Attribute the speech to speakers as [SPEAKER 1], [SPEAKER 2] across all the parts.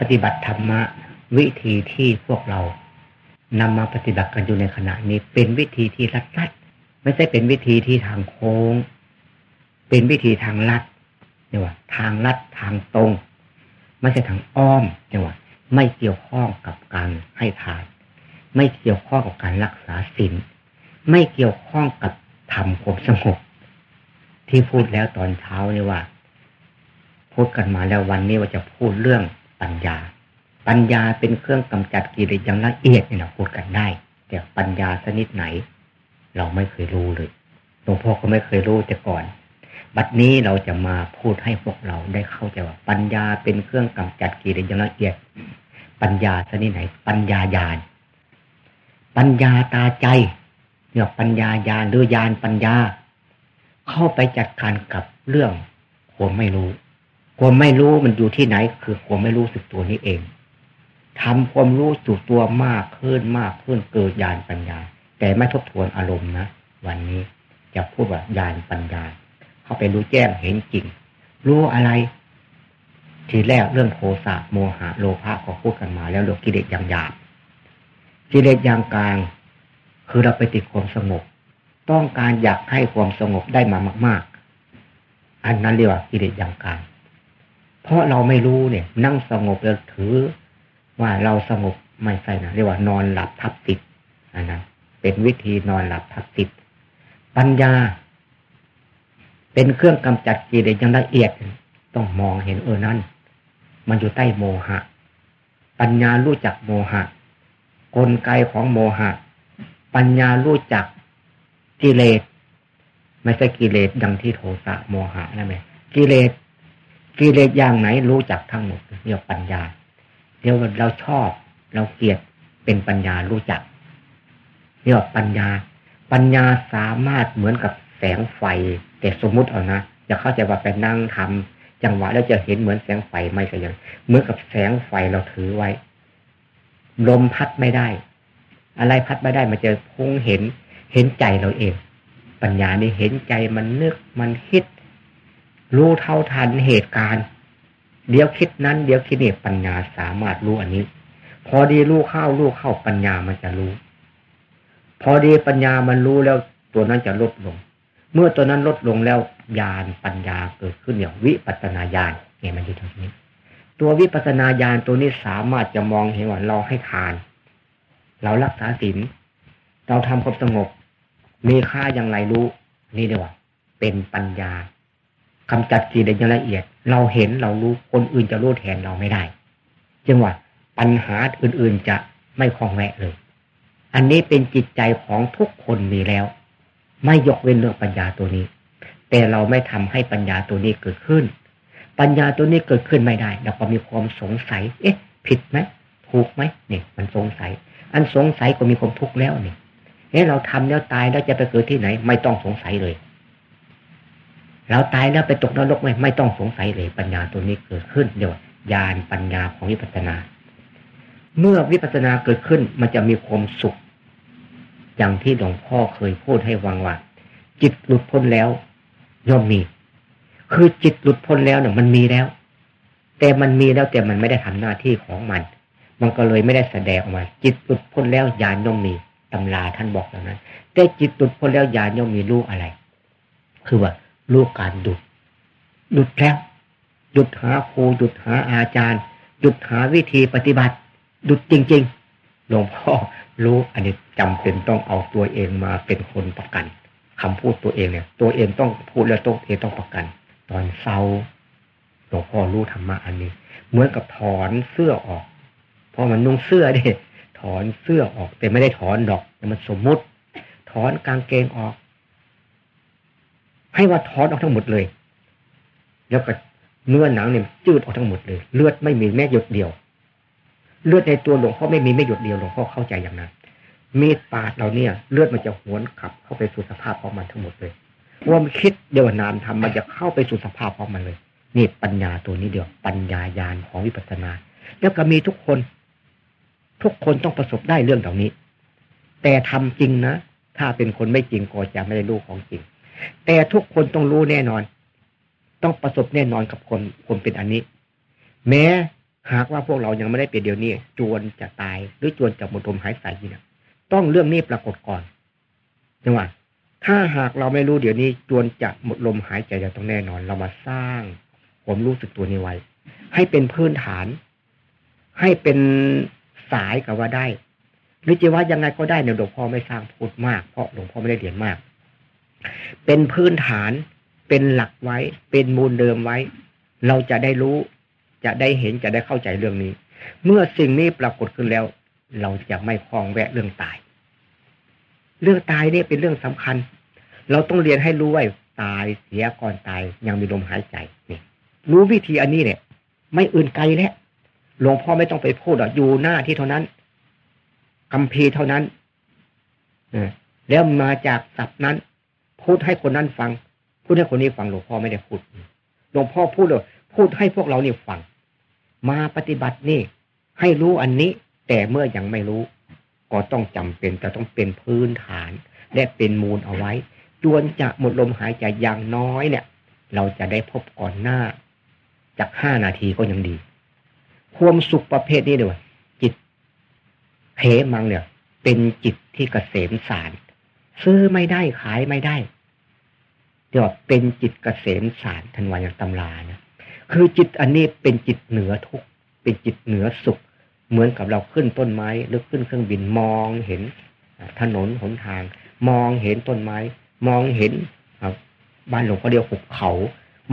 [SPEAKER 1] ปฏิบัติธรรมะ วิธีที่พวกเรานำมาปฏิบัติกันอยู่ในขณะนี้ เป็นวิธีที่รัดรัดไม่ใช่เป็นวิธีที่ทางโค้ง เป็นวิธีทางลัดเนี่ยว่า ทางลัดทางตรง ไม่ใช่ทางอ้อมเนี่ยว่า ไม่เกี่ยวข้องกับการให้ทาน ไม่เกี่ยวข้องกับการรักษาศีลไม่เกี่ยวข้องกับทำความสงบที่พูดแล้วตอนเช้านี่ว่า พูดกันมาแล้ววันนี้ว่าจะพูดเรื่อง ปัญญา ปัญญาเป็นเครื่องกำจัดกิเลสอย่างละเอียดนี่เราพูดกันได้ แต่ปัญญาชนิดไหน เราไม่เคยรู้เลยหลวงพ่อก็ไม่เคยรู้แต่ก่อน บัดนี้เราจะมาพูดให้พวกเราได้เข้าใจว่า ปัญญาเป็นเครื่องกำจัดกิเลสอย่างละเอียด ปัญญาชนิดไหน ปัญญาญาณปัญญาตาใจเนี่ยปัญญาญาณหรือญาณปัญญา เข้าไปจัดการกับเรื่องความไม่รู้ ความไม่รู้มันอยู่ที่ไหน คือความไม่รู้สึกตัวนี้เองทำความรู้สึกตัวมากขึ้นมากขึ้นเกิดญาณปัญญา แต่ไม่ทบทวนอารมณ์นะวันนี้จะพูดว่าญาณปัญญา เข้าไปรู้แจ้งเห็นจริง รู้อะไร ทีแรกเรื่องโทสะโมหะโลภะเขาพูดกันมา แล้วเรื่องกิเลสอย่างหยาบกิเลสอย่างกลาง คือเราไปติดความสงบ ต้องการอยากให้ความสงบได้มามาก ๆ อันนั้นเรียกว่ากิเลสอย่างกลาง เพราะเราไม่รู้เนี่ย นั่งสงบแล้วถือ ว่าเราสงบไม่ใช่นะเรียกว่านอนหลับทับติดอันนั้นเป็นวิธีนอนหลับทับติด ปัญญา เป็นเครื่องกำจัดกิเลสอย่างละเอียด ต้องมองเห็นเออนั้นมันอยู่ใต้โมหะ ปัญญารู้จักโมหะ กลไกของโมหะ ปัญญารู้จักกิเลสไม่ใช่กิเลสดังที่โทสะโมหะนั่นไหมกิเลส กิเลสอย่างไหนรู้จักทั้งหมดเรียกปัญญาเรียกว่าเราชอบ เราเกลียดเป็นปัญญารู้จักเรียกว่าปัญญา ปัญญาสามารถเหมือนกับแสงไฟ แต่สมมุติเอานะจะเข้าใจว่าไปนั่งทำจังหวะแล้วจะเห็นเหมือนแสงไฟไม่ใช่ยังเหมือนกับแสงไฟเราถือไว้ ลมพัดไม่ได้ อะไรพัดไม่ได้มันจะพุ่งเห็นเห็นใจเราเอง ปัญญานี่เห็นใจมันนึกมันคิด รู้เท่าทันเหตุการณ์ เดี๋ยวคิดนั้น เดี๋ยวคิดนี่ปัญญาสามารถรู้อันนี้ พอดีรู้เข้ารู้เข้าปัญญามันจะรู้ พอดีปัญญามันรู้แล้วตัวนั้นจะลดลง เมื่อตัวนั้นลดลงแล้วญาณปัญญาเกิดขึ้นอย่างวิปัสนาญาณเนี่ยมันอยู่ตรงนี้ ตัววิปัสนาญาณตัวนี้สามารถจะมองเห็นว่าเราให้ทาน เรารักษาศีลเราทำความสงบ มีค่าอย่างไรรู้ นี่เดียวเป็นปัญญา กำจัดกิเลสอย่างละเอียด เราเห็นเรารู้คนอื่นจะรู้แทนเราไม่ได้ จึงว่าปัญหาอื่นๆจะไม่คลองแวะเลย อันนี้เป็นจิตใจของทุกคนมีแล้ว ไม่ยกเว้นเรื่องปัญญาตัวนี้ แต่เราไม่ทำให้ปัญญาตัวนี้เกิดขึ้น ปัญญาตัวนี้เกิดขึ้นไม่ได้เราก็มีความสงสัย เอ๊ะ ผิดไหมถูกไหมเนี่ยมันสงสัย อันสงสัยก็มีความทุกข์แล้วนี่เอ๊ะเราทำแล้วตายแล้วจะไปเกิดที่ไหน ไม่ต้องสงสัยเลย เราตายแล้วไปตกนรกไหมไม่ต้องสงสัยเลยปัญญาตัวนี้เกิดขึ้นเดี๋ยวญาณปัญญาของวิปัสสนา เมื่อวิปัสสนาเกิดขึ้นมันจะมีความสุข อย่างที่หลวงพ่อเคยพูดให้วังว่า จิตหลุดพ้นแล้ว ย่อมมี คือจิตหลุดพ้นแล้วเนี่ยมันมีแล้ว แต่มันมีแล้วแต่มันไม่ได้ทำหน้าที่ของมัน มันก็เลยไม่ได้แสดงออกมา จิตหลุดพ้นแล้วญาณย่อมมีตำราท่านบอกแล้วนั้น แต่จิตหลุดพ้นแล้วญาณย่อมมีรู้อะไร คือว่า รู้การดุดดุดแล้วดุดหาครูดุดหาอาจารย์ดุดหาวิธีปฏิบัติดุดจริง ๆ หลวงพ่อรู้อันนี้จำเป็นต้องเอาตัวเองมาเป็นคนประกันคำพูดตัวเองเนี่ย ตัวเองต้องพูดแล้วต้องเองต้องประกัน ตอนเศร้าหลวงพ่อรู้ธรรมะอันนี้ เหมือนกับถอนเสื้อออกพอมันนุ่งเสื้อเนี่ยถอนเสื้อออกแต่ไม่ได้ถอนดอกแต่มันสมมุติ ถอนกางเกงออก ให้ว่าถอนออกทั้งหมดเลย แล้วก็เนื้อหนังเนี่ยจืดออกทั้งหมดเลย เลือดไม่มีแม้หยดเดียว เลือดในตัวหลวงพ่อไม่มีแม้หยดเดียวหลวงพ่อเข้าใจอย่างนั้นมีดปาดเราเนี่ย เลือดมันจะหวนขับเข้าไปสู่สภาพของมันทั้งหมดเลยว่ามคิดเดียวนามทำมันจะเข้าไปสู่สภาพของมันเลย นี่ปัญญาตัวนี้เดียว ปัญญายานของวิปัสสนา แล้วก็มีทุกคน ทุกคนต้องประสบได้เรื่องเหล่านี้ แต่ทำจริงนะ ถ้าเป็นคนไม่จริงก็จะไม่ได้รู้ของจริง แต่ทุกคนต้องรู้แน่นอน ต้องประสบแน่นอนกับคนคนเป็นอันนี้ แม้หากว่าพวกเรายังไม่ได้เป็นเดี๋ยวนี้ จวนจะตายหรือจวนจะหมดลมหายใจเนี่ยต้องเรื่องนี้ปรากฏก่อนจังหวะถ้าหากเราไม่รู้เดี๋ยวนี้จวนจะหมดลมหายใจจะต้องแน่นอน เรามาสร้างผมรู้สึกตัวนี้ไว้ ให้เป็นพื้นฐาน ให้เป็นสายกับว่าได้ หรือจะว่ายังไงก็ได้เนี่ยหลวงพ่อไม่สร้างพูดมากเพราะหลวงพ่อไม่ได้เรียนมาก เป็นพื้นฐานเป็นหลักไว้ เป็นมูลเดิมไว้ เราจะได้รู้ จะได้เห็นจะได้เข้าใจเรื่องนี้ เมื่อสิ่งนี้ปรากฏขึ้นแล้ว เราจะไม่คลองแวะเรื่องตาย เรื่องตายเนี่ยเป็นเรื่องสำคัญ เราต้องเรียนให้รู้ไว่าตายเสียก่อนตายยังมีลมหายใจนี่รู้วิธีอันนี้เนี่ย ไม่อื่นไกลแล้วหลวงพ่อไม่ต้องไปพูดหรอกอยู่หน้าที่เท่านั้นคำพีเท่านั้นแล้วมาจากศัพท์นั้น พูดให้คนนั้นฟัง พูดให้คนนี้ฟังหลวงพ่อไม่ได้พูดหลวงพ่อพูดเลยพูดให้พวกเราเนี่ยฟัง มาปฏิบัตินี่ ให้รู้อันนี้ แต่เมื่อยังไม่รู้ ก็ต้องจำเป็นจะต้องเป็นพื้นฐาน และเป็นมูลเอาไว้ จวนจะหมดลมหายใจอย่างน้อยเนี่ย เราจะได้พบก่อนหน้า จากห้านาทีก็ยังดี ความสุขประเภทนี้ด้วยจิตเพมังเนี่ย เป็นจิตที่เกษมสาร ซื้อไม่ได้ขายไม่ได้เดี๋ยวเป็นจิตเกษมสารทันวายังตำรานะคือจิตอันนี้เป็นจิตเหนือทุกเป็นจิตเหนือสุข เหมือนกับเราขึ้นต้นไม้หรือขึ้นเครื่องบินมองเห็นถนนหนทาง มองเห็นต้นไม้ มองเห็นบ้านหลวงพ่อเดียวหุบเขา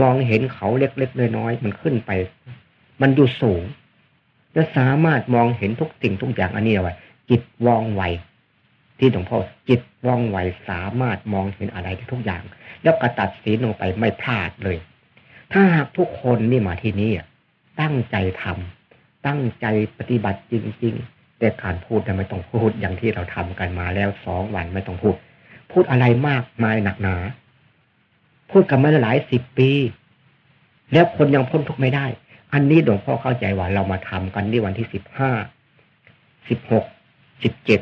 [SPEAKER 1] มองเห็นเขาเล็กๆน้อยๆมันขึ้นไป มันอยู่สูงจะสามารถมองเห็นทุกสิ่งทุกอย่างอันนี้เอาไว้จิตว่องไว ที่หลวงพ่อจิตว่องไวสามารถมองเห็นอะไรทุกอย่าง แล้วกระตัดสินลงไปไม่พลาดเลย ถ้าหากทุกคนนี่มาที่นี่ตั้งใจทำตั้งใจปฏิบัติจริง ๆ แต่การพูดไม่ต้องพูดอย่างที่เราทำกันมาแล้วสองวันไม่ต้องพูด พูดอะไรมากมายหนักหนา พูดกันมาหลายสิบปี แล้วคนยังพ้นทุกข์ไม่ได้ อันนี้หลวงพ่อเข้าใจว่าเรามาทำกันที่วันที่สิบห้าสิบหกสิบเจ็ด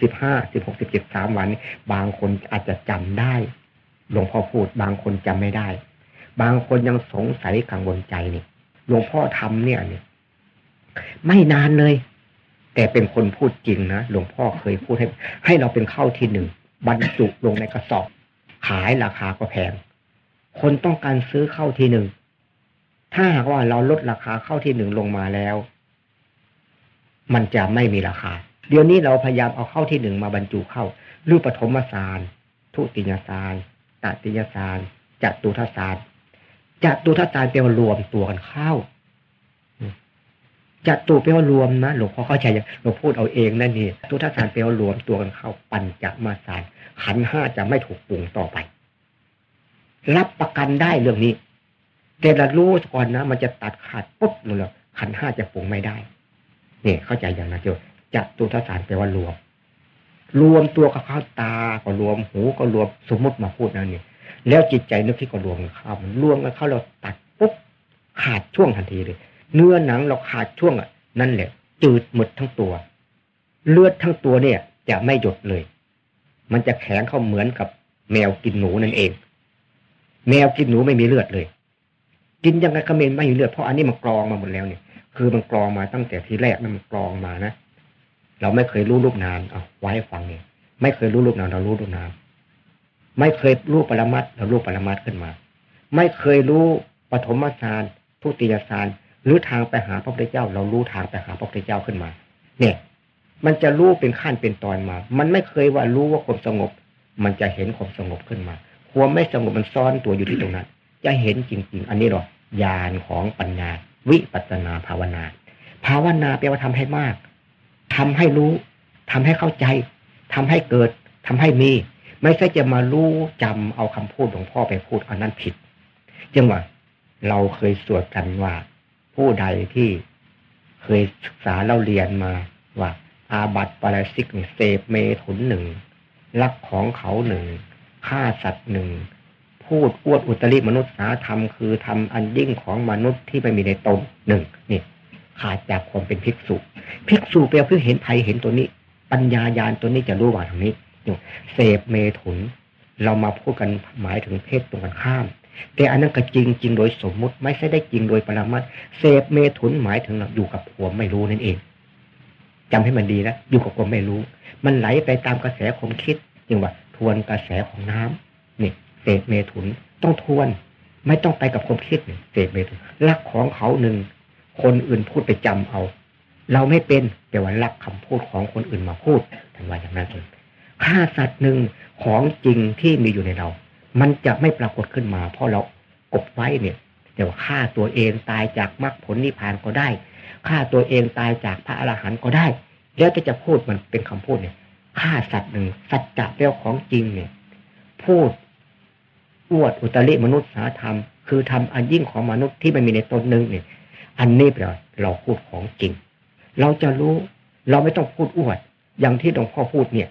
[SPEAKER 1] สิบห้าสิบหกสิบเจ็ดสามวันบางคนอาจจะจำได้หลวงพ่อพูดบางคนจำไม่ได้ บางคนยังสงสัยกังวลใจนี่หลวงพ่อทำเนี่ยเนี่ยไม่นานเลย แต่เป็นคนพูดจริงนะหลวงพ่อเคยพูดให้ ให้เราเป็นเข้าที่หนึ่งบรรจุลงในกระสอบ ขายราคาก็แพงคนต้องการซื้อเข้าที่หนึ่งถ้าหากว่าเราลดราคาเข้าที่หนึ่งลงมาแล้ว มันจะไม่มีราคา เดี๋ยวนี้เราพยายามเอาเข้าที่หนึ่งมาบรรจุเข้ารูปปฐมสารทุติยสารตติยสารจัตุทัสารจัตุทัสารแปลว่ารวมตัวกันเข้าจัตุแปลว่ารวมนะหลวงพ่อเข้าใจยังหลวงพูดเอาเองนั่นนี่ตุทัสารแปลว่ารวมตัวกันเข้าปัญจมาสารขันห้าจะไม่ถูกปรุงต่อไป รับประกันได้เรื่องนี้ แต่ละรู้ก่อนนะ มันจะตัดขาดปุ๊บเลยขันห้าจะปรุงไม่ได้ เนี่ยเข้าใจอย่างนะโย จัตุทสารแปลว่ารวม รวมตัวกับข้าวตาก็รวมหูก็รวมสมมติมาพูดนั่นนี่แล้วจิตใจนึกที่ก็รวมกันเข้ามันรวมกันเข้าเราตัดปุ๊บขาดช่วงทันทีเลย เนื้อหนังเราขาดช่วงอะ นั่นแหละ จืดหมดทั้งตัว เลือดทั้งตัวเนี่ย จะไม่หยดเลย มันจะแข็งเข้าเหมือนกับแมวกินหนูนั่นเอง แมวกินหนูไม่มีเลือดเลย กินยังไงก็เมนไม่เลือดเพราะอันนี้มันกรองมาหมดแล้วเนี่ย คือมันกรองมาตั้งแต่ทีแรกนั่นมันกรองมานะ เราไม่เคยรู้รูปนามเอาไว้ฟังเนี่ยไม่เคยรู้รูปนามเรารู้รูปนามไม่เคยรู้ปรมัตเรารู้ปรมัตขึ้นมา ไม่เคยรู้ปฐมฌานทุติยฌานหรือทางไปหาพระพุทธเจ้า เรารู้ทางไปหาพระพุทธเจ้าขึ้นมา เนี่ย มันจะรู้เป็นขั้นเป็นตอนมา มันไม่เคยว่ารู้ว่าความสงบ มันจะเห็นความสงบขึ้นมา ความไม่สงบมันซ่อนตัวอยู่ที่ตรงนั้น จะเห็นจริง ๆ อันนี้หรอญาณของปัญญา วิปัสนาภาวนา ภาวนาแปลว่าทำให้มาก ทำให้รู้ทำให้เข้าใจทำให้เกิดทำให้มี ไม่ใช่จะมารู้จำเอาคำพูดของพ่อไปพูดอันนั้นผิดจังว่าเราเคยสวดกันว่า ผู้ใดที่เคยศึกษาเราเรียนมาว่า อาบัติปราชิกเสพเมถุนหนึ่งลักของเขาหนึ่งฆ่าสัตว์หนึ่งพูดอวดอุตริมนุษย์สาธรรมคือทำอันยิ่งของมนุษย์ที่ไม่มีในตนหนึ่งนี่ ขาดจากความเป็นภิกษุภิกษุแปลเพื่อเห็นภัยเห็นตัวนี้ ปัญญายาณตัวนี้จะรู้ว่าทางนี้เสพเมถุน เรามาพูดกันหมายถึงเพศตรงกันข้าม แต่อันนั้นก็จริงจริงโดยสมมุติ ไม่ใช่ได้จริงโดยปรมัตเสพเมถุนหมายถึงอยู่กับผัวไม่รู้นั่นเองจำให้มันดีนะอยู่กับความไม่รู้ มันไหลไปตามกระแสความคิดอย่งว่า ทวนกระแสของน้ำนี่เสพเมถุนต้องทวน ไม่ต้องไปกับความคิดเสพเมถุนรักของเขาหนึ่ง คนอื่นพูดไปจำเอา เราไม่เป็นแต่ว่ารักคำพูดของคนอื่นมาพูดทันว่าอย่างนั้นเองฆ่าสัตว์หนึ่งของจริงที่มีอยู่ในเรา มันจะไม่ปรากฏขึ้นมา เพราะเรากบไว้เนี่ยเดี๋ยวฆ่าตัวเองตายจากมรรคผลนิพพานก็ได้ฆ่าตัวเองตายจากพระอรหันต์ก็ได้ แล้วจะจะพูดมันเป็นคำพูดเนี่ยฆ่าสัตว์หนึ่งสัจจะเรื่องของจริงเนี่ย พูดอวดอุตริมนุษยสาธรรม คือทำอันยิ่งของมนุษย์ที่มันมีในตนหนึ่งเนี่ย อันนี้เราเราพูดของจริง เราจะรู้เราไม่ต้องพูดอวด อย่างที่หลวงพ่อพูดเนี่ย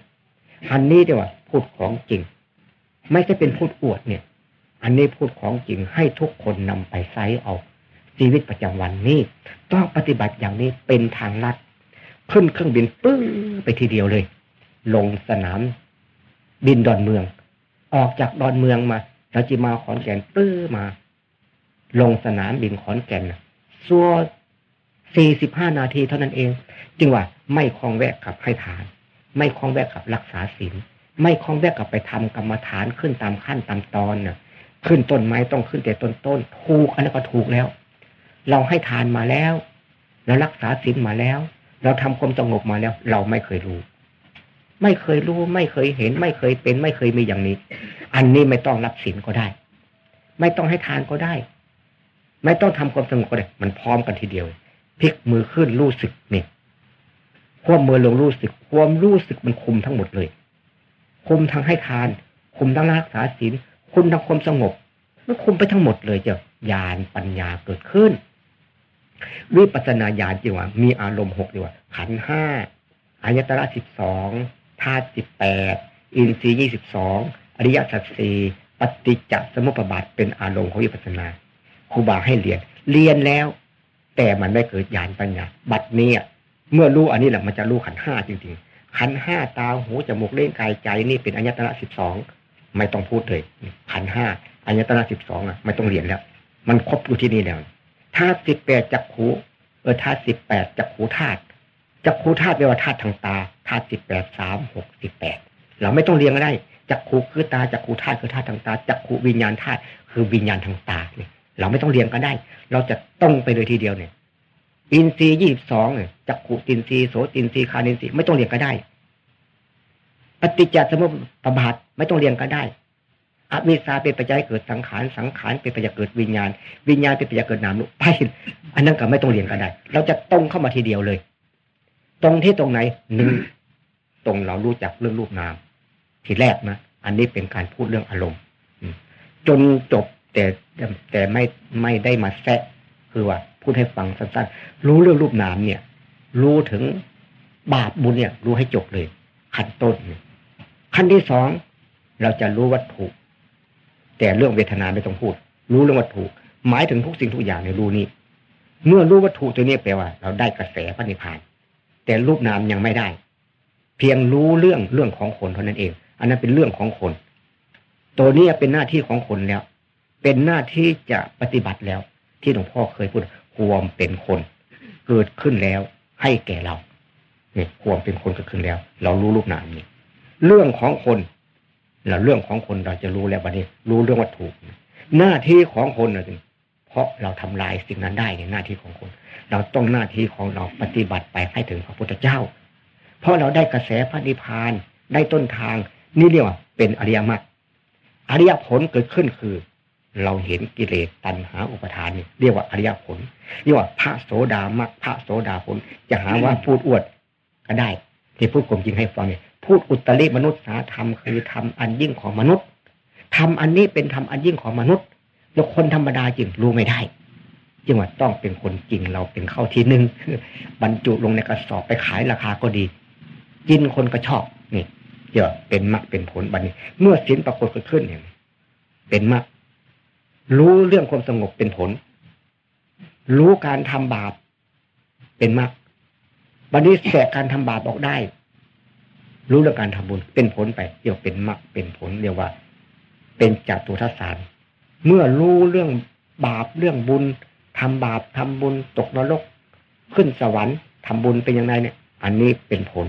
[SPEAKER 1] อันนี้เดี๋ยวพูดของจริง ไม่ใช่เป็นพูดอวดเนี่ย อันนี้พูดของจริงให้ทุกคนนำไปใช้เอา ชีวิตประจำวันนี้ต้องปฏิบัติอย่างนี้เป็นทางลัดขึ้นเครื่องบินปื้อไปทีเดียวเลย ลงสนาม บินดอนเมือง ออกจากดอนเมืองมาเราจะมาขอนแก่นปื้อมา ลงสนามบินขอนแก่น ซัวสี่สิบห้านาทีเท่านั้นเอง จึงว่าไม่คล้องแวะกับให้ทาน ไม่คล้องแวะกับรักษาศีลไม่คล้องแวะกับไปทำกรรมฐานขึ้นตามขั้นตามตอนเนี่ยขึ้นต้นไม้ต้องขึ้นแต่ต้นต้นถูกอันนั้นก็ถูกแล้ว เราให้ทานมาแล้วเรารักษาศีลมาแล้ว เราทำความสงบมาแล้ว เราไม่เคยรู้ ไม่เคยรู้ ไม่เคยเห็น ไม่เคยเป็น ไม่เคยมีอย่างนี้ อันนี้ไม่ต้องรับศีลก็ได้ ไม่ต้องให้ทานก็ได้ ไม่ต้องทำความสงบก็ได้มันพร้อมกันทีเดียวพลิกมือขึ้นรู้สึกนี่ควบมือลงรู้สึก ความรู้สึกมันคุมทั้งหมดเลย คุมทั้งให้ทาน คุมทั้งรักษาศีลคุมทั้งความสงบมันคุมไปทั้งหมดเลยเจ้าญาณปัญญาเกิดขึ้นวิปัสนาญาณจีว่ามีอารมณ์หกจีว่า ขันห้าอายตระสิบสองธาตุสิบแปดอินทรีย์ยี่สิบสองอริยสัจสี่ปฏิจจสมุปบาทเป็นอารมณ์ของวิปัสนา ครูบาให้เรียน เรียนแล้ว แต่มันไม่เกิดญาณปัญญาบัดเนี้เมื่อรู้อันนี้แหละมันจะรู้ขันห้าจริงๆ ขันห้าตาหูจมูกเล่นกายใจนี่เป็นอัญตนะสิบสองไม่ต้องพูดเลยขันห้าอัญตนะสิบสองอะไม่ต้องเรียนแล้ว มันครบอยู่ที่นี่แล้วธาตุสิบแปดจักขูเออธาตุสิบแปดจักขูธาตุจักขูธาตุแปลว่าธาตุทางตาธาตุสิบแปดสามหกสิบแปดเราไม่ต้องเรียนก็ได้จักขูคือตาจักขูธาตุคือธาตุทางตาจักขูวิญญาณธาตุคือวิญญาณทางตาเนี่ย เราไม่ต้องเรียนก็ได้ เราจะต้องไปเลยทีเดียวเนี่ย อินทรีย์ยี่สิบสองเนี่ยจักขุอินทรีย์โสตินทรีย์คานินทรีย์ไม่ต้องเรียนก็ได้ ปฏิจจสมุปบาทไม่ต้องเรียนก็ได้อมิสาเป็นปัจจัยเกิดสังขาร สังขารเป็นปัจจัยเกิดวิญญาณ วิญญาณเป็นปัจจัยเกิดนามรูปไปอันนั้นก็ไม่ต้องเรียนก็ได้ เราจะตรงเข้ามาทีเดียวเลย ตรงที่ตรงไหนหนึ่งตรงเรารู้จักเรื่องรูปนาม ทีแรกนะ อันนี้เป็นการพูดเรื่องอารมณ์จนจบ แต่แต่ไม่ไม่ได้มาแทะคือว่าพูดให้ฟังสั้นๆรู้เรื่องรูปนามเนี่ย รู้ถึงบาปบุญเนี่ย รู้ให้จบเลย ขั้นต้นขั้นที่สองเราจะรู้วัตถุ แต่เรื่องเวทนาไม่ต้องพูด รู้เรื่องวัตถุ หมายถึงทุกสิ่งทุกอย่างในรู้นี้ เมื่อรู้วัตถุตัวนี้แปลว่า เราได้กระแสพระนิพพาน แต่รูปนามยังไม่ได้ เพียงรู้เรื่องเรื่องของคนเท่านั้นเอง อันนั้นเป็นเรื่องของคน ตัวนี้เป็นหน้าที่ของคนแล้ว เป็นหน้าที่จะปฏิบัติแล้ว ที่หลวงพ่อเคยพูดความเป็นคน เกิดขึ้นแล้วให้แก่เราเนี่ยความเป็นคนเกิดขึ้นแล้ว เรารู้รูปนามนี่เรื่องของคนเราเรื่องของคนเราจะรู้แล้ววันนี้ รู้เรื่องวัตถุหน้าที่ของคนนะเพราะเราทำลายสิ่งนั้นได้ในหน้าที่ของคน เราต้องหน้าที่ของเราปฏิบัติไปให้ถึงพระพุทธเจ้า เพราะเราได้กระแสพระนิพพานได้ต้นทางนี่เรียกว่าเป็นอริยมรรคอริยผลเกิดขึ้นคือ เราเห็นกิเลสตัณหาอุปทานนี่เรียกว่าอริยผลเรียกว่าพระโสดามักพระโสดาผล จะหาว่าพูดอวดก็ได้ ที่พูดกลมจริงให้ฟังเนี่ยพูดอุตริมนุษย์สาธรรมคือทำอันยิ่งของมนุษย์ทำอันนี้เป็นทำอันยิ่งของมนุษย์แล้วคนธรรมดาจริงรู้ไม่ได้จึงว่าต้องเป็นคนจริงเราเป็นเข้าที่หนึ่งบรรจุลงในกระสอบไปขายราคาก็ดีกินคนก็ชอบนี่เดี๋ยวเป็นมรรคเป็นผลบัดนี้ เมื่อสินปรากฏขึ้นเนี่ยเป็นมรรค รู้เรื่องความสงบเป็นผล รู้การทำบาปเป็นมรรคบันนี้แสกการทำบาปออกได้ รู้เรื่องการทำบุญเป็นผลไปเรียกเป็นมรรคเป็นผลเรียกว่า เป็นจัตุทัศสารเมื่อรู้เรื่องบาปเรื่องบุญทำบาปทำบุญตกนรก ขึ้นสวรรค์ทำบุญเป็นยังไงเนี่ย อันนี้เป็นผล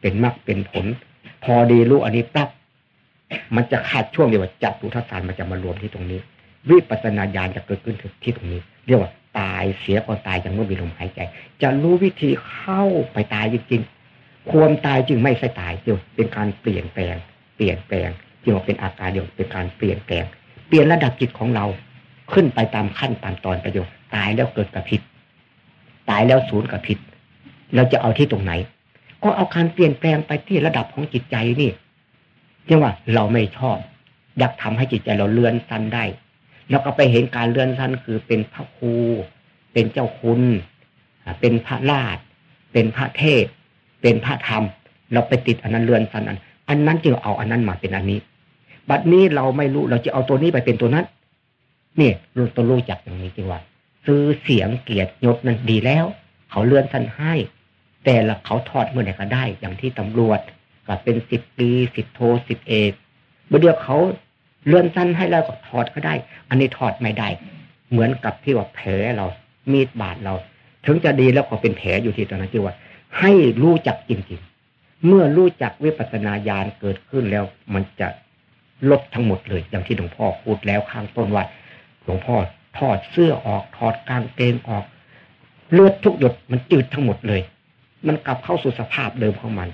[SPEAKER 1] เป็นมรรคเป็นผล พอดีรู้อันนี้ปั๊บมันจะขาดช่วงเดียวจัตุทัศน์มันจะมารวมที่ตรงนี้ วิปัสนาญาณจะเกิดขึ้นที่ตรงนี้ เรียกว่าตายเสียก่อนตายยังไม่มีลมหายใจ จะรู้วิธีเข้าไปตายจริงๆความตายจึงไม่ใช่ตายจึงเป็นการเปลี่ยนแปลง เปลี่ยนแปลงจึงว่าเป็นอาการเดียวเป็นการเปลี่ยนแปลง เปลี่ยนระดับจิตของเราขึ้นไปตามขั้นตามตอนประโยชน์ตายแล้วเกิดกับผิด ตายแล้วศูนย์กับผิด เราจะเอาที่ตรงไหน ก็เอาการเปลี่ยนแปลงไปที่ระดับของจิตใจนี่เรียกว่าเราไม่ชอบ อยากทำให้จิตใจเราเลื่อนสั้นได้ เราก็ไปเห็นการเลื่อนสั้นคือเป็นพระครู เป็นเจ้าคุณเป็นพระราชเป็นพระเทพเป็นพระธรรม เราไปติดอันนั้นเลื่อนสั้นอันอันนั้นจึงเอาอันนั้นมาเป็นอันนี้ บัดนี้เราไม่รู้เราจะเอาตัวนี้ไปเป็นตัวนั้นนี่รู้ตัวรู้จักอย่างนี้จริงว่า ซื้อเสียงเกียรติยศนั้นดีแล้ว เขาเลื่อนสั้นให้ แต่ละเขาทอดเมื่อไหร่ก็ได้ อย่างที่ตำรวจก็เป็นสิบปีสิบโทสิบเอกเมื่อเดียวเขา เลื่อนสั้นให้แล้วก็ถอดก็ได้ อันนี้ถอดไม่ได้ เหมือนกับที่ว่าแผลเรา มีดบาดเรา ถึงจะดีแล้วก็เป็นแผลอยู่ที่ตรงนั้นจีว่า ให้รู้จักจริงๆ เมื่อรู้จักวิปัสสนาญาณเกิดขึ้นแล้ว มันจะลดทั้งหมดเลย อย่างที่หลวงพ่อพูดแล้วข้างต้นว่าหลวงพ่อถอดเสื้อออกถอดกางเกงออก เลือดทุกหยดมันจืดทั้งหมดเลย มันกลับเข้าสู่สภาพเดิมของมัน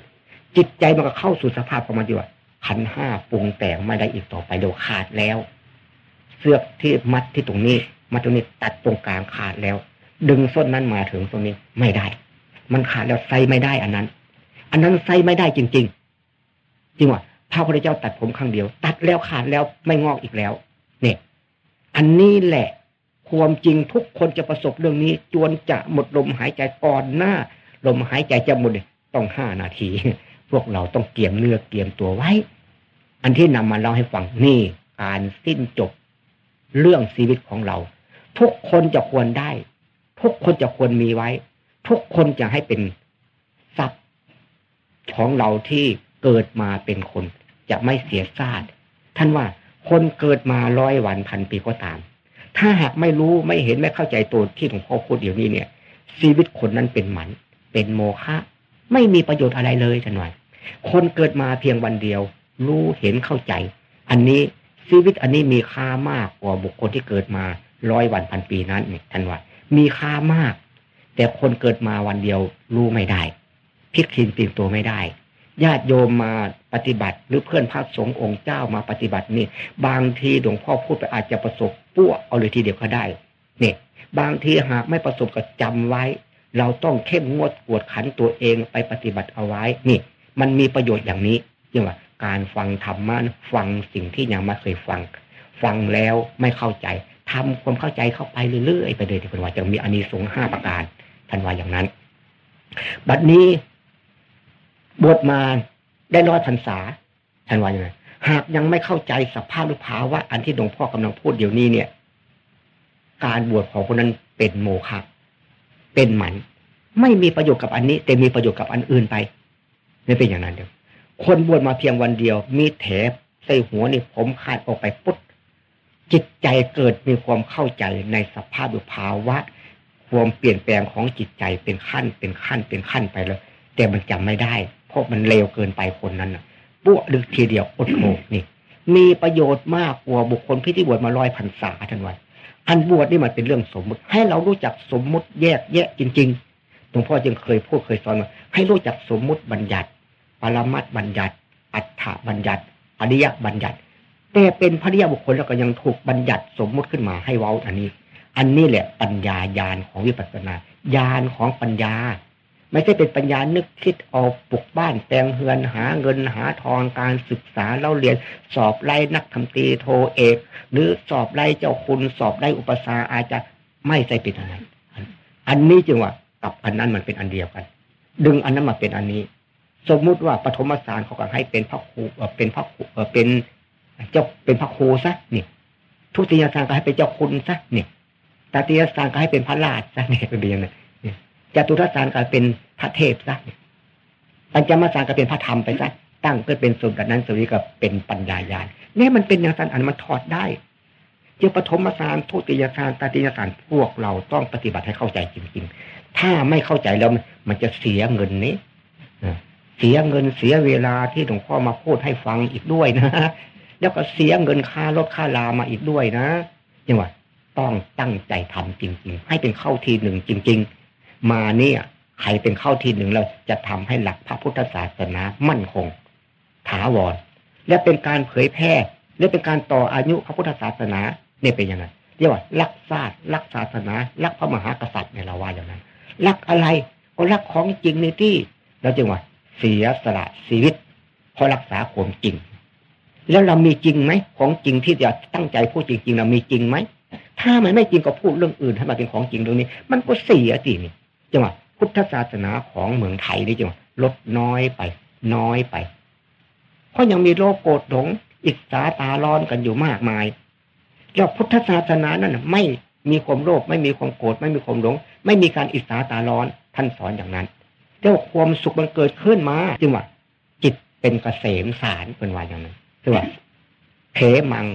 [SPEAKER 1] จิตใจมันก็เข้าสู่สภาพของมันดีว่า ขันห้าปรุงแต่งไม่ได้อีกต่อไปเดี๋ยวขาดแล้ว เสื้อที่มัดที่ตรงนี้มาตรงนี้ตัดตรงกลางขาดแล้ว ดึงส้นนั้นมาถึงตรงนี้ไม่ได้ มันขาดแล้วใส่ไม่ได้อันนั้น อันนั้นใส่ไม่ได้จริง ๆ จริงว่าพระพุทธเจ้าตัดผมครั้งเดียว ตัดแล้วขาดแล้วไม่งอกอีกแล้ว เนี่ย อันนี้แหละความจริงทุกคนจะประสบเรื่องนี้ จวนจะหมดลมหายใจก่อนหน้า ลมหายใจจะหมดต้องห้านาที พวกเราต้องเกี่ยมเนื้อเกี่ยมตัวไว้ อันที่นำมาเล่าให้ฟังนี่การสิ้นจบเรื่องชีวิตของเรา ทุกคนจะควรได้ ทุกคนจะควรมีไว้ ทุกคนจะให้เป็นทรัพย์ของเราที่เกิดมาเป็นคน จะไม่เสียซาดท่านว่าคนเกิดมาร้อยวันพันปีก็ตาม ถ้าหากไม่รู้ไม่เห็นไม่เข้าใจตัวที่หลวงพ่อพูดเดี๋ยวนี้เนี่ย ชีวิตคนนั้นเป็นหมัน เป็นโมฆะไม่มีประโยชน์อะไรเลยท่านว่าคนเกิดมาเพียงวันเดียว รู้เห็นเข้าใจ อันนี้ชีวิตอันนี้มีค่ามากกว่าบุคคลที่เกิดมาร้อยวันพันปีนั้นเนี่ยท่านว่า มีค่ามาก แต่คนเกิดมาวันเดียวรู้ไม่ได้พิกคินตีนตัวไม่ได้ ญาติโยมมาปฏิบัติหรือเพื่อนพระสงฆ์องค์เจ้ามาปฏิบัตินี่บางทีหลวงพ่อพูดไปอาจจะประสบปั้วเอาเลยทีเดียวก็ได้เนี่ยบางทีหากไม่ประสบก็จำไว้ เราต้องเข้มงวดกวดขันตัวเองไปปฏิบัติเอาไว้นี่ มันมีประโยชน์อย่างนี้จึงว่า การฟังธรรมะฟังสิ่งที่ยังไม่เคยฟัง ฟังแล้วไม่เข้าใจทำความเข้าใจเข้าไปเรื่อยๆไปเลยที่เป็นว่าจะมีอานิสงส์ห้าประการท่านว่าอย่างนั้น บัดนี้บวชมาได้ร้อยพรรษาท่านว่าอย่างไรหากยังไม่เข้าใจสภาพหรือภาวะอันที่หลวงพ่อกำลังพูดเดี๋ยวนี้เนี่ย การบวชของคนนั้นเป็นโมฆะเป็นหมัน ไม่มีประโยชน์กับอันนี้ แต่มีประโยชน์กับอันอื่นไปนี่เป็นอย่างนั้นเดียว คนบวชมาเพียงวันเดียว มีแถบใส่หัวนี่ผมขาดออกไปปุ๊บจิตใจเกิดมีความเข้าใจในสภาพหรือภาวะ ความเปลี่ยนแปลงของจิตใจเป็นขั้นเป็นขั้นเป็นขั้นไปเลย แต่มันจำไม่ได้ เพราะมันเร็วเกินไปคนนั้นนะปุ๊บลึกทีเดียวอดโมนี่ มีประโยชน์มากกว่าบุคคลที่ที่บวชมาร้อยพรรษาทันวันอันบวชนี่มันเป็นเรื่องสมมุติ ให้เรารู้จักสมมุติแยกแยะจริงๆหลวงพ่อจึงเคยพูดเคยสอนมาให้รู้จักสมมุติบัญญัติ ปรมัตบัญญัติ อัฏฐบัญญัติ อริยบัญญัติ แต่เป็นพระริยบุคคลแล้วก็ยังถูกบัญญัติสมมุติขึ้นมาให้เว้าอันนี้ อันนี้แหละปัญญาญาณของวิปัสสนาญาณของปัญญา ไม่ใช่เป็นปัญญานึกคิดออกปลุกบ้านแต่งเฮือนหาเงินหาทองการศึกษาเล่าเรียนสอบไล่นักทำตีโทเอก หรือสอบไล่เจ้าคุณสอบไล่อุปสาอาจจะไม่ใช่เป็นอันนั้นอันนี้จึงว่ากับอันนั้นมันเป็นอันเดียวกัน ดึงอันนั้นมาเป็นอันนี้ สมมุติว่าปฐมสารเขาก็ให้เป็นพระครูเป็นพระครูเป็นเจ้าเป็นพระครูซะนี่ทุติยสารก็ให้เป็นเจ้าคุณซะนี่ตติยสารก็ให้เป็นพระราชซะนี่ก็ดีนะจตุทัสสารก็เป็นพระเทพซะปัญจมสารก็เป็นพระธรรมไปซะตั้งก็เป็นส่วนกันนั้นสวิก็เป็นปัญญาญาณนี่มันเป็นอย่างนั้นอันมันถอดได้จึงปฐมฌานทุติยฌานตติยฌานพวกเราต้องปฏิบัติให้เข้าใจจริง ๆ ถ้าไม่เข้าใจแล้วมันจะเสียเงินนี้ เสียเงินเสียเวลาที่หลวงพ่อมาพูดให้ฟังอีกด้วยนะ แล้วก็เสียเงินค่ารถค่าลามาอีกด้วยนะยังว่าต้องตั้งใจทำจริง ๆ ให้เป็นเข้าทีหนึ่งจริง ๆ มาเนี่ยใครเป็นเข้าทีหนึ่งเราจะทำให้หลักพระพุทธศาสนามั่นคง ถาวร และเป็นการเผยแพร่ และเป็นการต่ออายุพระพุทธศาสนาเนี่ยเป็นยังไงเรียกว่ารักชาติรักศาสนารักพระมหากษัตริย์เนี่ยเราว่าอย่างนั้นรักอะไรก็รักของจริงในที่เราจึงว่า เสียสละชีวิตเพราะรักษาความจริง แล้วเรามีจริงไหมของจริงที่จะตั้งใจพูดจริงๆเรามีจริงไหมถ้ามันไม่จริงก็พูดเรื่องอื่นให้มาเป็นของจริงตรงนี้ มันก็เสียจริงนี่จังหวะพุทธศาสนาของเมืองไทยนี่จังหวะลดน้อยไป น้อยไป เพราะยังมีโลกโกรธหลงอิจฉาตาร้อนกันอยู่มากมายแล้วพุทธศาสนานั้นไม่มีความโลภไม่มีความโกรธไม่มีความหลง ไม่มีการอิจฉาตาร้อนท่านสอนอย่างนั้น เรียกว่าความสุขมันเกิดขึ้นมาจึงว่าจิตเป็นเกษมสารเป็นว่าอย่างนั้นคือว่าเขมัง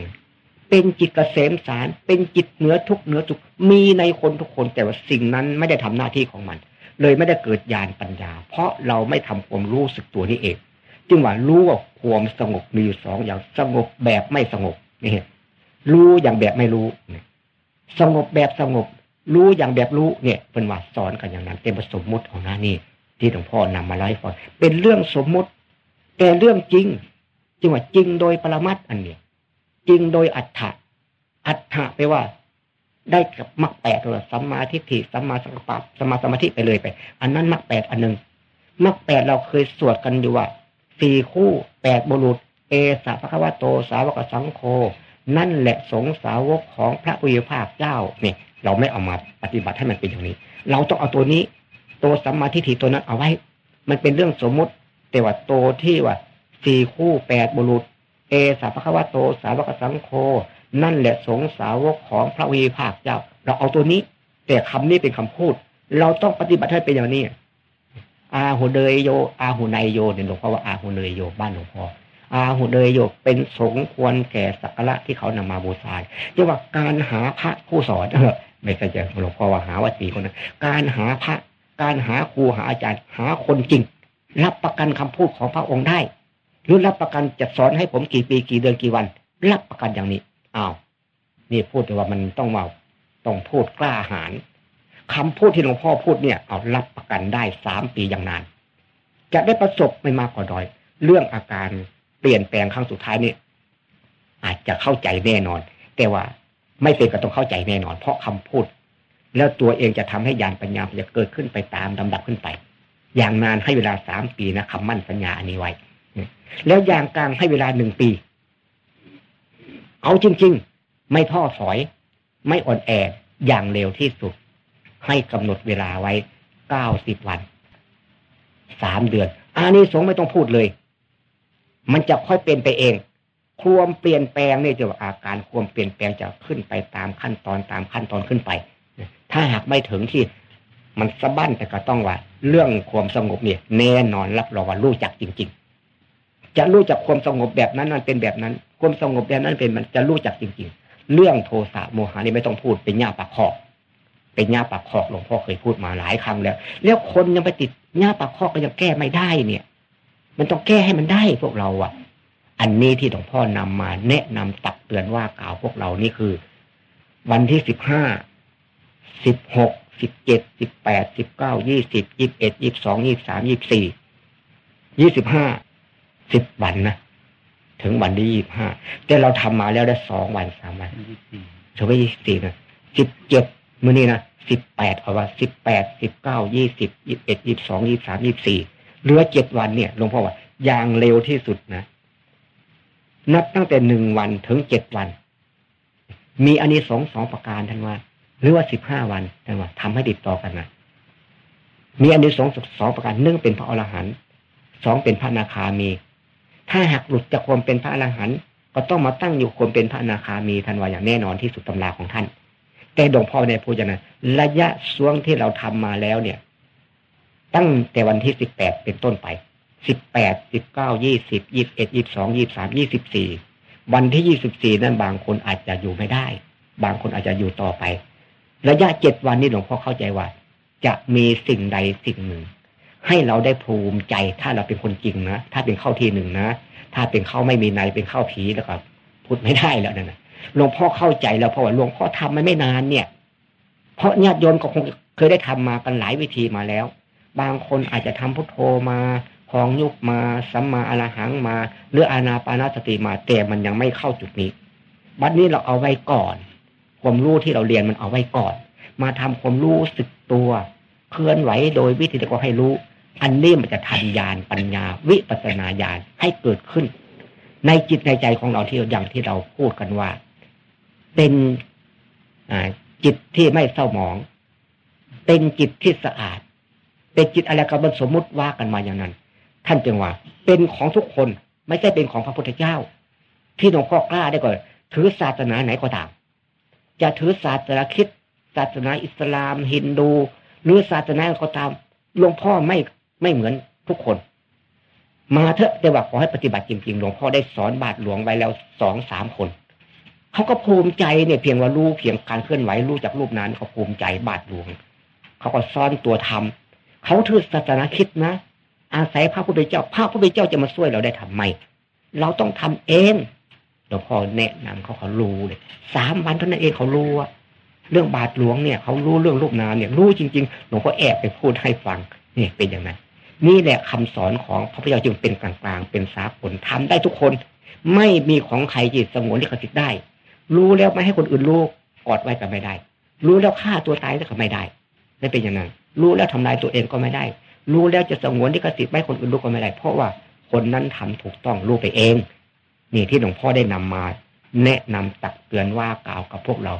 [SPEAKER 1] เป็นจิตเกษมสาร เป็นจิตเหนือทุกเหนือทุกมีในคนทุกคนแต่ว่าสิ่งนั้นไม่ได้ทำหน้าที่ของมัน เลยไม่ได้เกิดญาณปัญญา เพราะเราไม่ทำความรู้สึกตัวนี้เอง จึงว่ารู้ว่าความสงบมีอยู่สองอย่างสงบแบบไม่สงบนี่รู้อย่างแบบไม่รู้สงบแบบสงบรู้อย่างแบบรู้เนี่ยเป็นว่าสอนกันอย่างนั้นเป็นสมมุติของน้านี่ ที่หลวงพ่อนำมาไล่ฟังเป็นเรื่องสมมุติ แต่เรื่องจริงจึงว่าจริงโดยปรมัตอันเนี้ยจริงโดยอัฏฐะอัฏฐะไปว่า ได้กับมรรคแปดเลยสัมมาทิฏฐิสัมมาสังกัปะสัมมาสมาธิไปเลยไป อันนั้นมรรคแปดอันหนึ่งมรรคแปดเราเคยสวดกันอยู่ว่าสี่คู่แปดบุรุษ เอสะพระควโตสาวกสังโฆนั่นแหละสงสาวกของพระพุทธภาคเจ้าเนี่ยเราไม่เอามาปฏิบัติให้มันเป็นอย่างนี้ เราต้องเอาตัวนี้ ตัวสัมมาทิฏฐิตัวนั้นเอาไว้ มันเป็นเรื่องสมมุติ แต่ว่าตัวที่ว่าสี่คู่แปดบุรุษ เอสาพระควโตสาวกสังโฆนั่นแหละสงสาวกของพระวีภาคเจ้า เราเอาตัวนี้ แต่คำนี้เป็นคำพูด เราต้องปฏิบัติให้เป็นอย่างนี้ อาหูเดยโย อาหูไนโยเนี่ยหลวงพ่อว่าอาหูเนยโยบ้านหลวงพ่ออาหุเดยโยกเป็นสงควรแก่สักระที่เขานำมาบูชาเรียกว่าการหาพระผู้สอนเออไม่ใช่จะหลวงพ่อว่าหาวัตถีคนนั้นการหาพระ การหาครูหาอาจารย์หาคนจริง รับประกันคำพูดของพระองค์ได้ หรือรับประกันจะสอนให้ผมกี่ปีกี่เดือนกี่วัน รับประกันอย่างนี้อ้าวนี่พูดแต่ว่ามันต้องมาต้องพูดกล้าหาญคำพูดที่หลวงพ่อพูดเนี่ย เอารับประกันได้สามปีอย่างนาน จะได้ประสบไม่มากกว่าดอย เรื่องอาการเปลี่ยนแปลงครั้งสุดท้ายนี่อาจจะเข้าใจแน่นอน แต่ว่าไม่เป็นก็ต้องเข้าใจแน่นอน เพราะคำพูด แล้วตัวเองจะทำให้ยานปัญญาจะเกิดขึ้นไปตามลำดับขึ้นไป อย่างนานให้เวลาสามปีนะคำมั่นสัญญาอันนี้ไว้ แล้วอย่างกลางให้เวลาหนึ่งปี เอาจริง ๆ ไม่ท้อถอย ไม่อ่อนแออย่างเร็วที่สุด ให้กำหนดเวลาไว้เก้าสิบวันสามเดือนอันนี้สงไม่ต้องพูดเลย มันจะค่อยเป็นไปเองความเปลี่ยนแปลงนี่จะอาการความเปลี่ยนแปลงจะขึ้นไปตามขั้นตอนตามขั้นตอนขึ้นไป ถ้าหากไม่ถึงที่ มันสะบั้นแต่ก็ต้องว่า เรื่องความสงบเนี่ยแน่นอนรับรองว่ารู้จักจริง ๆ จะรู้จักความสงบแบบนั้นมันเป็นแบบนั้น ความสงบแบบนั้นเป็นมันจะรู้จักจริง ๆ เรื่องโทสะโมหะนี่ไม่ต้องพูดเป็นหญ้าปากคอกเป็นหญ้าปากคอกหลวงพ่อเคยพูดมาหลายครั้งแล้ว แล้วคนยังไปติดหญ้าปากคอกก็ยังแก้ไม่ได้เนี่ย มันต้องแก้ให้มันได้พวกเราอะ อันนี้ที่หลวงพ่อนำมาแนะนำตักเตือนว่ากล่าวพวกเรานี่คือ วันที่สิบห้า สิบหกสิบเจ็ดสิบแปดสิบเก้ายี่สิบยี่สิบเอ็ดยี่สิบสองยี่สิบสามยี่สิบสี่ยี่สิบห้าสิบวันนะถึงวันที่ยี่สิบห้าแต่เราทำมาแล้วได้สองวันสามวันถือว่ายี่สิบสี่นะสิบเจ็ดมื่อนี้นะสิบแปดเอาว่าสิบแปดสิบเก้ายี่สิบยี่สิบเอ็ดยี่สิบสองยี่สิบสามยี่สิบสี่เหลือเจ็ดวันเนี่ยหลวงพ่อว่าอย่างเร็วที่สุดนะนับตั้งแต่หนึ่งวันถึงเจ็ดวัน มีอันนี้สองสองประการท่านว่า หรือว่าสิบห้าวันท่านว่าทำให้ติดต่อกันนะมีอันนี้สองสองประการหนึ่งเป็นพระอรหันต์สองเป็นพระนาคามี ถ้าหากหลุดจากความเป็นพระอรหันต์ก็ต้องมาตั้งอยู่ความเป็นพระนาคามีท่านว่าอย่างแน่นอนที่สุดตำราของท่าน แต่หลวงพ่อในพูดอย่างนั้นระยะช่วงที่เราทำมาแล้วเนี่ย ตั้งแต่วันที่สิบแปดเป็นต้นไปสิบแปดสิบเก้ายี่สิบยี่สิบเอ็ดยี่สิบสองยี่สิบสามยี่สิบสี่วันที่ยี่สิบสี่นั้นบางคนอาจจะอยู่ไม่ได้ บางคนอาจจะอยู่ต่อไป ระยะเจ็ดวันนี้หลวงพ่อเข้าใจว่า จะมีสิ่งใดสิ่งหนึ่ง ให้เราได้ภูมิใจถ้าเราเป็นคนจริงนะถ้าเป็นเข้าทีหนึ่งนะถ้าเป็นเข้าไม่มีในเป็นเข้าผีแล้วก็พูดไม่ได้แล้วนั่นนะหลวงพ่อเข้าใจแล้วเพราะว่าหลวงพ่อทำมันไม่นานเนี่ย เพราะญาติโยมก็คงเคยได้ทำมากันหลายวิธีมาแล้ว บางคนอาจจะทำพุทโธมาพองยุบมาสัมมาอรหังมาหรืออานาปานาสติมาแต่มันยังไม่เข้าจุดนี้บัดนี้เราเอาไว้ก่อน ความรู้ที่เราเรียนมันเอาไว้ก่อน มาทำความรู้สึกตัวเคลื่อนไหวโดยวิธีที่เราให้รู้ อันนี้มันจะทันญาณปัญญา วิปัสนาญาณให้เกิดขึ้น ในจิตในใจของเราที่อย่างที่เราพูดกันว่า เป็นจิตที่ไม่เศร้าหมอง เป็นจิตที่สะอาด เป็นจิตอะไรก็มันสมมุติว่ากันมาอย่างนั้น ท่านจึงว่า เป็นของทุกคนไม่ใช่เป็นของพระพุทธเจ้า ที่หลวงพ่อกล้าได้ก่อนถือศาสนาไหนก็ตาม จะถือศาสนาคิดศาสนาอิสลาม ฮินดู หรือศาสนาก็ตามหลวงพ่อไม่ไม่เหมือนทุกคน มาเถอะแต่ว่าขอให้ปฏิบัติจริงๆหลวงพ่อได้สอนบาทหลวงไว้แล้วสองสามคนเขาก็ภูมิใจเนี่ยเพียงว่ารู้เพียงการเคลื่อนไหวรู้จากรูปนั้นเขาภูมิใจบาทหลวงเขาก็ซ่อนตัวทำเขาถือศาสนาคิดนะอาศัยพระพุทธเจ้าพระพุทธเจ้าจะมาช่วยเราได้ทำไมเราต้องทำเอง หลวงพ่อแนะนำเขาเขารู้เลยสามวันเท่านั้นเองเขารู้ว่าเรื่องบาทหลวงเนี่ยเขารู้เรื่องลูกนาเนี่ยรู้จริงๆหลวงพ่อแอบไปพูดให้ฟังนี่เป็นอย่างนั้นนี่แหละคำสอนของพระพุทธเจ้าจึงเป็นกลางๆเป็นสากลทำได้ทุกคน ไม่มีของใครจิตสงวนที่เขาติดได้ รู้แล้วไม่ให้คนอื่นรู้กอดไว้ก็ไม่ได้ รู้แล้วฆ่าตัวตายก็ไม่ได้ไม่เป็นอย่างนั้น รู้แล้วทำลายตัวเองก็ไม่ได้ รู้แล้วจะสงวนที่กสิทธิ์ไม่คนอื่นรู้ก็ไม่ได้ เพราะว่าคนนั้นทำถูกต้องรู้ไปเอง นี่ที่หลวงพ่อได้นำมา แนะนำตักเตือนว่ากล่าวกับพวกเรา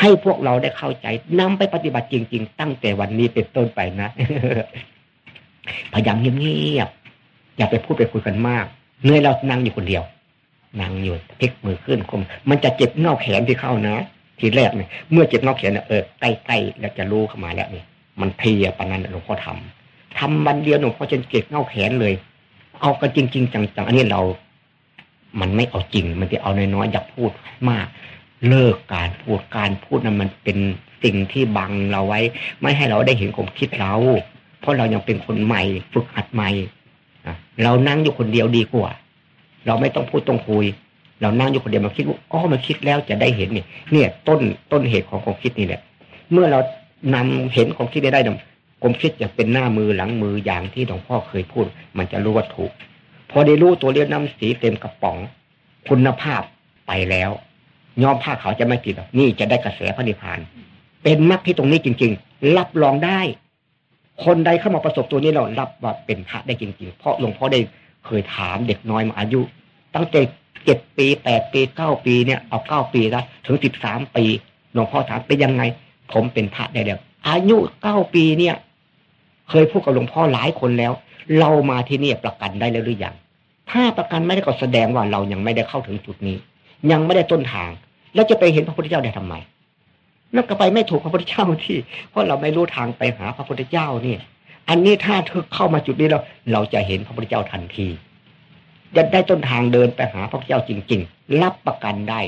[SPEAKER 1] ให้พวกเราได้เข้าใจนำไปปฏิบัติจริง ๆ ตั้งแต่วันนี้เป็นต้นไปนะพยายามเงียบๆอย่าไปพูดไปคุยกันมากเนื่อยเรานั่งอยู่คนเดียวนั่งอยู่พลิกมือขึ้นคม มันจะเจ็บเงาแขนที่เข้านะทีแรกเนี่ยเมื่อเจ็บเงาแขนเนี่ยเออใกล้ๆแล้วจะรู้เข้ามาแล้วนี่มันเพียปานนั้นหลวงพ่อทำทำวันเดียวหนูพอจนเก็บเงาแขนเลย เอากันจริง ๆ จังๆอันนี้เรา มันไม่เอาจริง มันจะเอาน้อยๆอยากพูดมาก เลิกการพูดการพูดนั้นมันเป็นสิ่งที่บังเราไว้ ไม่ให้เราได้เห็นความคิดเรา เพราะเรายังเป็นคนใหม่ ฝึกหัดใหม่เรานั่งอยู่คนเดียวดีกว่า เราไม่ต้องพูดต้องคุย เรานั่งอยู่คนเดียวมาคิดว่าอ๋อมาคิดแล้วจะได้เห็นเนี่ย เนี่ย ต้นต้นเหตุของความคิดนี่แหละ เมื่อเรานำเห็นความคิดได้ได้ความคิดจะเป็นหน้ามือหลังมืออย่างที่หลวงพ่อเคยพูด มันจะรู้ว่าถูก พอได้รู้ตัวเลี้ยน้ำสีเต็มกระป๋อง คุณภาพไปแล้วยอมผ้าเขาจะไม่ติดนี่จะได้กระแสพระนิพพาน เป็นมรรคที่ตรงนี้จริง ๆ รับรองได้ คนใดเข้ามาประสบตัวนี้เรารับว่าเป็นพระได้จริง ๆ เพราะหลวงพ่อได้เคยถามเด็กน้อยมาอายุ ตั้งแต่เจ็ดปีแปดปีเก้าปีเนี่ยเอาเก้าปีล้วถึงสิบสามปีหลวงพ่อถามเป็นยังไง ผมเป็นพระได้แล้วอายุเก้าปีเนี่ย เคยพูดกับหลวงพ่อหลายคนแล้ว เรามาที่นี่ประกันได้แล้วหรือยังถ้าประกันไม่ได้ก็แสดงว่าเรายังไม่ได้เข้าถึงจุดนี้ ยังไม่ได้ต้นทาง แล้วจะไปเห็นพระพุทธเจ้าได้ทำไมแล้วก็ไปไม่ถูกพระพุทธเจ้าที่ เพราะเราไม่รู้ทางไปหาพระพุทธเจ้าเนี่ย อันนี้ถ้าเธอเข้ามาจุดนี้เราเราจะเห็นพระพุทธเจ้าทันทีจะได้ต้นทางเดินไปหาพระพุทธเจ้าจริง ๆ รับประกันได้